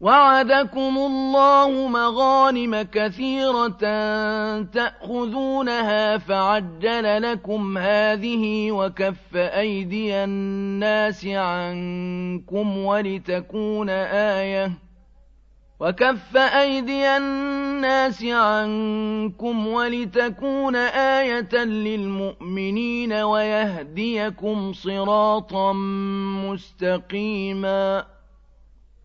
وعدكم الله مغانم كثيرة تأخذونها فعجل لكم هذه وكف أيدي الناس عنكم ولتكون آية وكف أيدي الناس عنكم ولتكون آية للمؤمنين ويهديكم صراطا مستقيما